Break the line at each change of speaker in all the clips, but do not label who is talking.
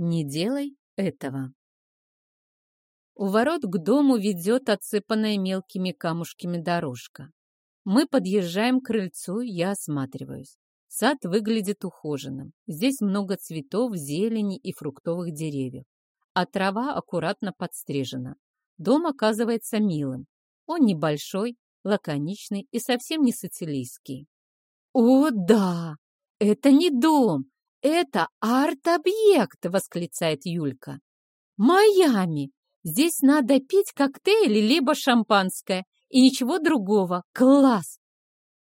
Не делай этого. У ворот к дому ведет отсыпанная мелкими камушками дорожка. Мы подъезжаем к крыльцу, я осматриваюсь. Сад выглядит ухоженным. Здесь много цветов, зелени и фруктовых деревьев. А трава аккуратно подстрижена. Дом оказывается милым. Он небольшой, лаконичный и совсем не сицилийский. «О, да! Это не дом! Это арт-объект!» — восклицает Юлька. «Майами! Здесь надо пить коктейли либо шампанское и ничего другого. Класс!»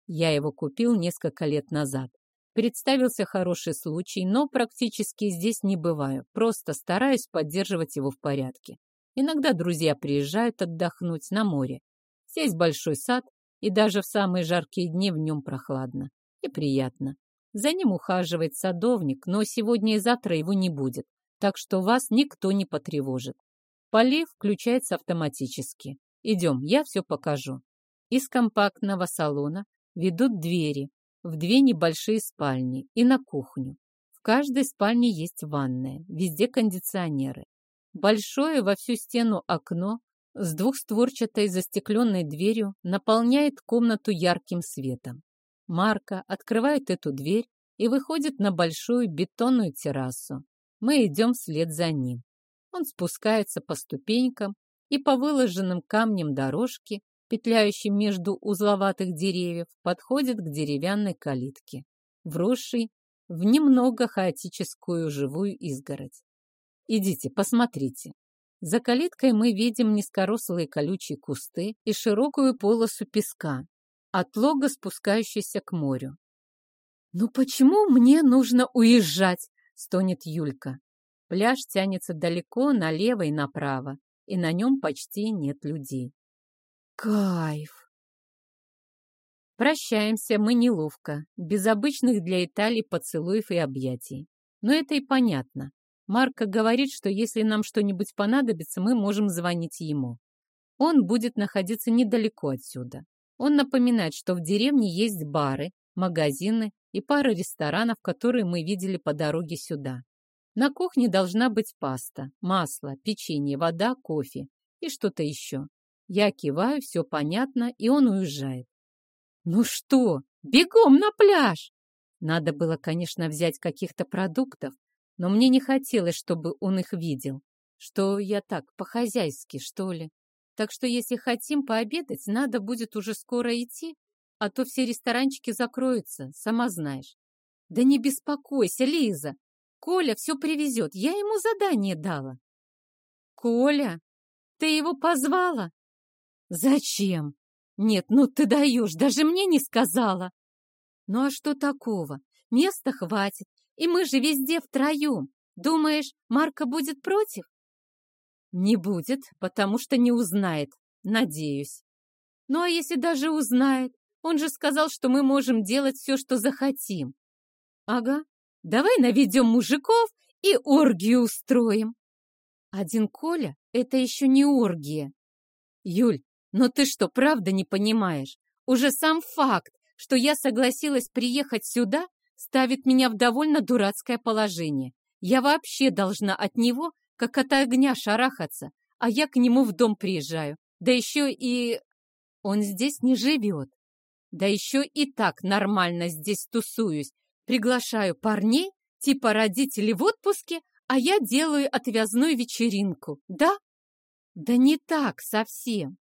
Я его купил несколько лет назад. Представился хороший случай, но практически здесь не бываю. Просто стараюсь поддерживать его в порядке. Иногда друзья приезжают отдохнуть на море. Здесь большой сад, и даже в самые жаркие дни в нем прохладно и приятно. За ним ухаживает садовник, но сегодня и завтра его не будет, так что вас никто не потревожит. Полив включается автоматически. Идем, я все покажу. Из компактного салона ведут двери в две небольшие спальни и на кухню. В каждой спальне есть ванная, везде кондиционеры. Большое во всю стену окно с двухстворчатой застекленной дверью наполняет комнату ярким светом. Марка открывает эту дверь и выходит на большую бетонную террасу. Мы идем вслед за ним. Он спускается по ступенькам и по выложенным камням дорожке, петляющей между узловатых деревьев, подходит к деревянной калитке, вросшей в немного хаотическую живую изгородь. Идите, посмотрите. За калиткой мы видим низкорослые колючие кусты и широкую полосу песка, от лога спускающейся к морю. «Ну почему мне нужно уезжать?» — стонет Юлька. Пляж тянется далеко налево и направо, и на нем почти нет людей. Кайф! Прощаемся мы неловко, без обычных для Италии поцелуев и объятий. Но это и понятно. Марко говорит, что если нам что-нибудь понадобится, мы можем звонить ему. Он будет находиться недалеко отсюда. Он напоминает, что в деревне есть бары, магазины и пара ресторанов, которые мы видели по дороге сюда. На кухне должна быть паста, масло, печенье, вода, кофе и что-то еще. Я киваю, все понятно, и он уезжает. Ну что, бегом на пляж! Надо было, конечно, взять каких-то продуктов, но мне не хотелось, чтобы он их видел. Что я так, по-хозяйски, что ли. Так что если хотим пообедать, надо будет уже скоро идти, а то все ресторанчики закроются, сама знаешь. Да не беспокойся, Лиза, Коля все привезет, я ему задание дала. Коля, ты его позвала? Зачем? Нет, ну ты даешь, даже мне не сказала. Ну а что такого? Места хватит, и мы же везде втроем. Думаешь, Марка будет против? Не будет, потому что не узнает, надеюсь. Ну а если даже узнает? Он же сказал, что мы можем делать все, что захотим. Ага, Давай наведем мужиков и оргию устроим. Один Коля — это еще не оргия. Юль, но ты что, правда не понимаешь? Уже сам факт, что я согласилась приехать сюда, ставит меня в довольно дурацкое положение. Я вообще должна от него, как от огня, шарахаться, а я к нему в дом приезжаю. Да еще и... Он здесь не живет. Да еще и так нормально здесь тусуюсь, Приглашаю парней, типа родителей в отпуске, а я делаю отвязную вечеринку, да? Да не так совсем.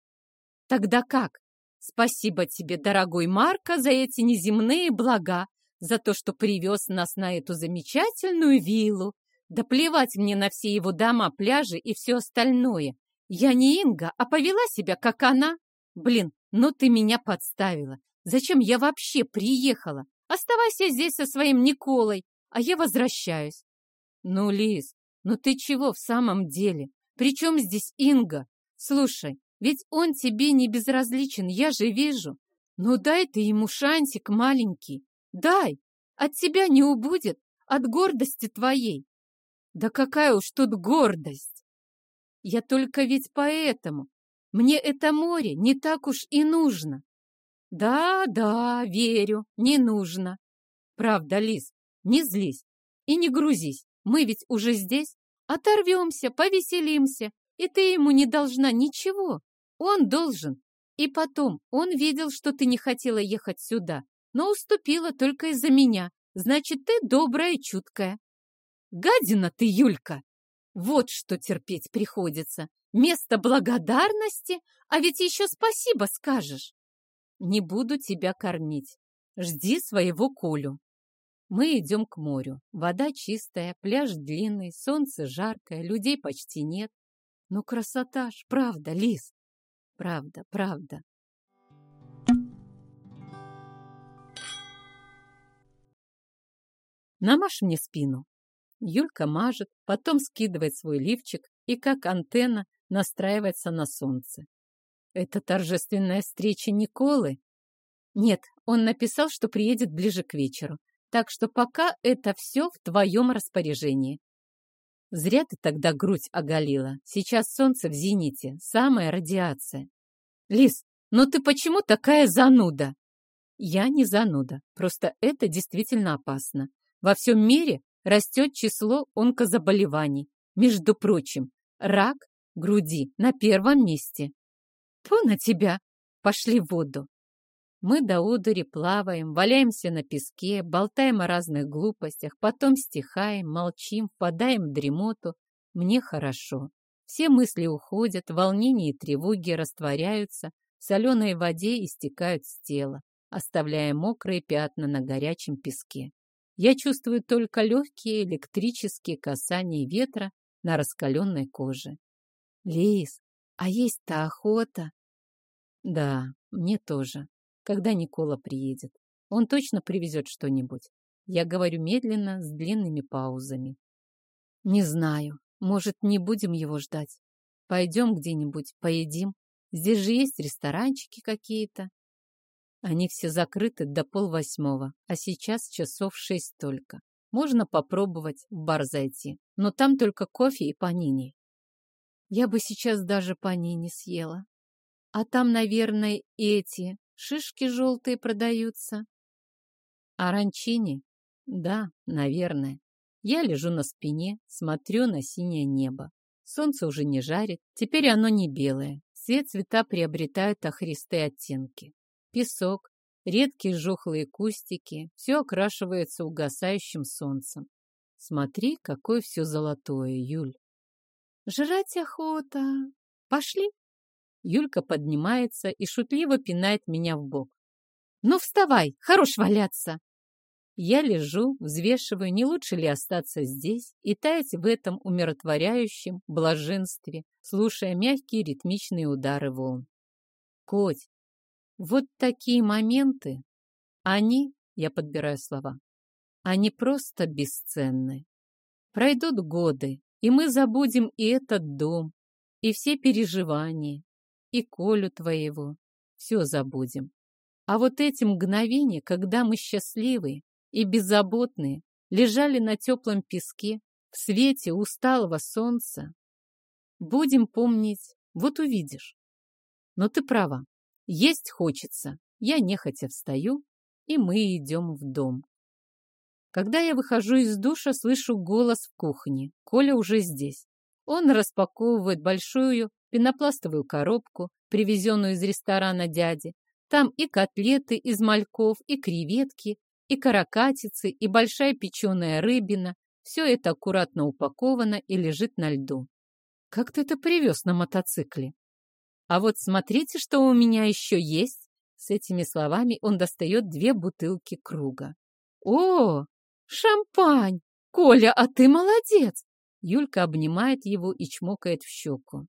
Тогда как? Спасибо тебе, дорогой Марко, за эти неземные блага, за то, что привез нас на эту замечательную виллу. Да плевать мне на все его дома, пляжи и все остальное. Я не Инга, а повела себя, как она. Блин, ну ты меня подставила. Зачем я вообще приехала? Оставайся здесь со своим Николой, а я возвращаюсь. Ну, Лиз, ну ты чего в самом деле? Причем здесь Инга? Слушай, ведь он тебе не безразличен, я же вижу. Ну дай ты ему шансик маленький. Дай, от тебя не убудет, от гордости твоей. Да какая уж тут гордость! Я только ведь поэтому. Мне это море не так уж и нужно. Да, да, верю, не нужно. Правда, Лиз, не злись и не грузись. Мы ведь уже здесь. Оторвемся, повеселимся, и ты ему не должна ничего. Он должен. И потом, он видел, что ты не хотела ехать сюда, но уступила только из-за меня. Значит, ты добрая и чуткая. Гадина ты, Юлька! Вот что терпеть приходится. Место благодарности, а ведь еще спасибо скажешь. Не буду тебя кормить. Жди своего Колю. Мы идем к морю. Вода чистая, пляж длинный, солнце жаркое, людей почти нет. Ну, красота ж, правда, Лис. Правда, правда. Намажь мне спину. Юлька мажет, потом скидывает свой лифчик и, как антенна, настраивается на солнце. Это торжественная встреча Николы? Нет, он написал, что приедет ближе к вечеру. Так что пока это все в твоем распоряжении. Зря ты тогда грудь оголила. Сейчас солнце в зените, самая радиация. Лис, ну ты почему такая зануда? Я не зануда, просто это действительно опасно. Во всем мире растет число онкозаболеваний. Между прочим, рак груди на первом месте. Тьфу на тебя! Пошли в воду. Мы до одури плаваем, валяемся на песке, болтаем о разных глупостях, потом стихаем, молчим, впадаем в дремоту. Мне хорошо. Все мысли уходят, волнения и тревоги растворяются, в соленой воде истекают с тела, оставляя мокрые пятна на горячем песке. Я чувствую только легкие электрические касания ветра на раскаленной коже. Лис, а есть-то охота? Да, мне тоже когда Никола приедет. Он точно привезет что-нибудь. Я говорю медленно, с длинными паузами. Не знаю. Может, не будем его ждать? Пойдем где-нибудь, поедим. Здесь же есть ресторанчики какие-то. Они все закрыты до полвосьмого, а сейчас часов шесть только. Можно попробовать в бар зайти, но там только кофе и панини. Я бы сейчас даже панини съела. А там, наверное, эти Шишки желтые продаются. Оранчини? Да, наверное. Я лежу на спине, смотрю на синее небо. Солнце уже не жарит, теперь оно не белое. Все цвета приобретают охристые оттенки. Песок, редкие жухлые кустики, все окрашивается угасающим солнцем. Смотри, какое все золотое, Юль. Жрать охота. Пошли. Юлька поднимается и шутливо пинает меня в бок. «Ну, вставай! Хорош валяться!» Я лежу, взвешиваю, не лучше ли остаться здесь и таять в этом умиротворяющем блаженстве, слушая мягкие ритмичные удары волн. Коть, вот такие моменты, они, я подбираю слова, они просто бесценны. Пройдут годы, и мы забудем и этот дом, и все переживания, и Колю твоего. Все забудем. А вот эти мгновения, когда мы счастливые и беззаботные, лежали на теплом песке в свете усталого солнца, будем помнить, вот увидишь. Но ты права, есть хочется. Я нехотя встаю, и мы идем в дом. Когда я выхожу из душа, слышу голос в кухне. Коля уже здесь. Он распаковывает большую пенопластовую коробку, привезенную из ресторана дяди. Там и котлеты из мальков, и креветки, и каракатицы, и большая печеная рыбина. Все это аккуратно упаковано и лежит на льду. Как ты это привез на мотоцикле? А вот смотрите, что у меня еще есть. С этими словами он достает две бутылки круга. О, шампань! Коля, а ты молодец! Юлька обнимает его и чмокает в щеку.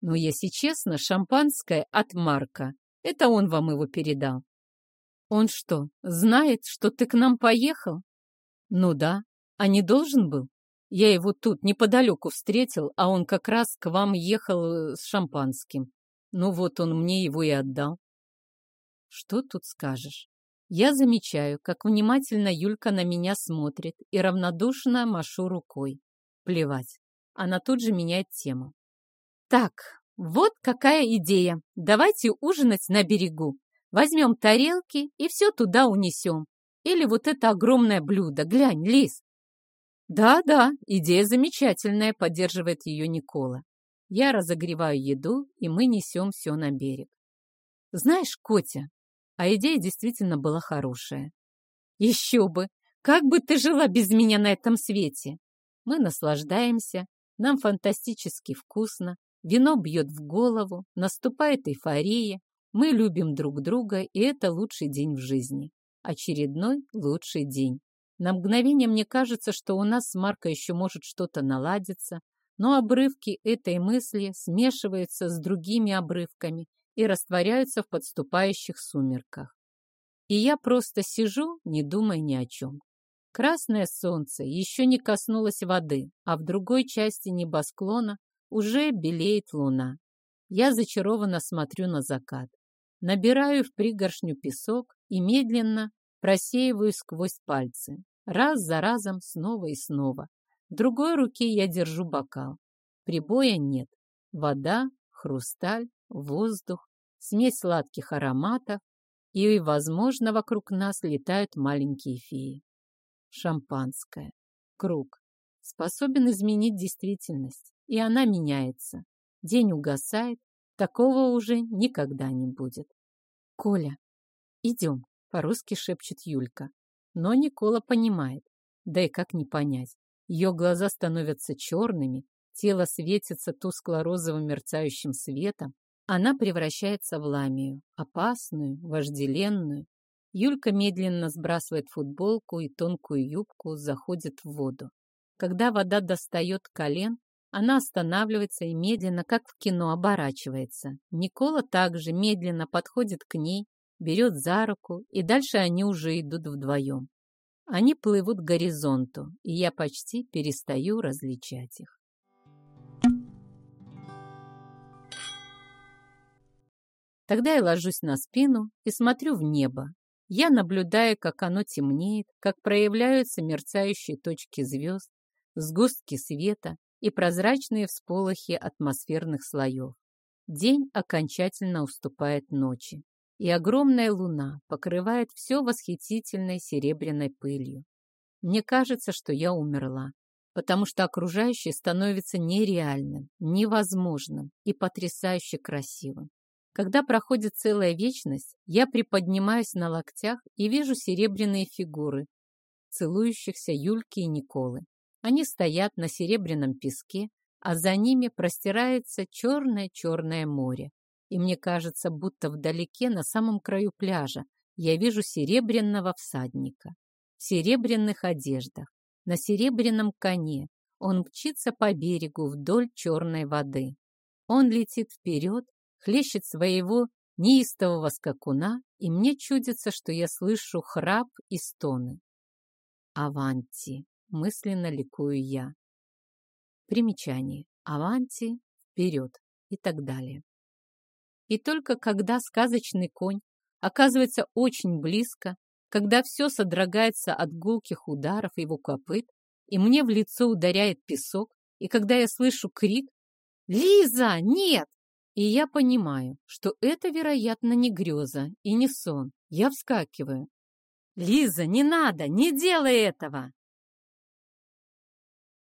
Но, если честно, шампанское от Марка. Это он вам его передал. Он что, знает, что ты к нам поехал? Ну да, а не должен был? Я его тут неподалеку встретил, а он как раз к вам ехал э, с шампанским. Ну вот он мне его и отдал. Что тут скажешь? Я замечаю, как внимательно Юлька на меня смотрит и равнодушно машу рукой. Плевать. Она тут же меняет тему. Так, вот какая идея. Давайте ужинать на берегу. Возьмем тарелки и все туда унесем. Или вот это огромное блюдо. Глянь, Лис. Да-да, идея замечательная, поддерживает ее Никола. Я разогреваю еду, и мы несем все на берег. Знаешь, Котя, а идея действительно была хорошая. Еще бы! Как бы ты жила без меня на этом свете? Мы наслаждаемся, нам фантастически вкусно, вино бьет в голову, наступает эйфория, мы любим друг друга, и это лучший день в жизни. Очередной лучший день. На мгновение мне кажется, что у нас с Марко еще может что-то наладиться, но обрывки этой мысли смешиваются с другими обрывками и растворяются в подступающих сумерках. И я просто сижу, не думая ни о чем. Красное солнце еще не коснулось воды, а в другой части небосклона уже белеет луна. Я зачарованно смотрю на закат. Набираю в пригоршню песок и медленно просеиваю сквозь пальцы. Раз за разом, снова и снова. В другой руке я держу бокал. Прибоя нет. Вода, хрусталь, воздух, смесь сладких ароматов, и, возможно, вокруг нас летают маленькие феи. Шампанское. Круг. Способен изменить действительность, и она меняется. День угасает, такого уже никогда не будет. «Коля, идем», — по-русски шепчет Юлька. Но Никола понимает. Да и как не понять. Ее глаза становятся черными, тело светится тускло-розовым мерцающим светом. Она превращается в ламию, опасную, вожделенную. Юлька медленно сбрасывает футболку и тонкую юбку, заходит в воду. Когда вода достает колен, она останавливается и медленно, как в кино, оборачивается. Никола также медленно подходит к ней, берет за руку, и дальше они уже идут вдвоем. Они плывут к горизонту, и я почти перестаю различать их. Тогда я ложусь на спину и смотрю в небо. Я наблюдаю, как оно темнеет, как проявляются мерцающие точки звезд, сгустки света и прозрачные всполохи атмосферных слоев. День окончательно уступает ночи и огромная луна покрывает все восхитительной серебряной пылью. Мне кажется, что я умерла, потому что окружающее становится нереальным, невозможным и потрясающе красивым. Когда проходит целая вечность, я приподнимаюсь на локтях и вижу серебряные фигуры, целующихся Юльки и Николы. Они стоят на серебряном песке, а за ними простирается черное-черное море и мне кажется, будто вдалеке, на самом краю пляжа, я вижу серебряного всадника. В серебряных одеждах, на серебряном коне. Он мчится по берегу вдоль черной воды. Он летит вперед, хлещет своего неистового скакуна, и мне чудится, что я слышу храп и стоны. «Аванти!» — мысленно ликую я. Примечание. «Аванти!» «Вперед!» и так далее. И только когда сказочный конь оказывается очень близко, когда все содрогается от гулких ударов его копыт, и мне в лицо ударяет песок, и когда я слышу крик «Лиза, нет!» И я понимаю, что это, вероятно, не греза и не сон. Я вскакиваю. «Лиза, не надо! Не делай этого!»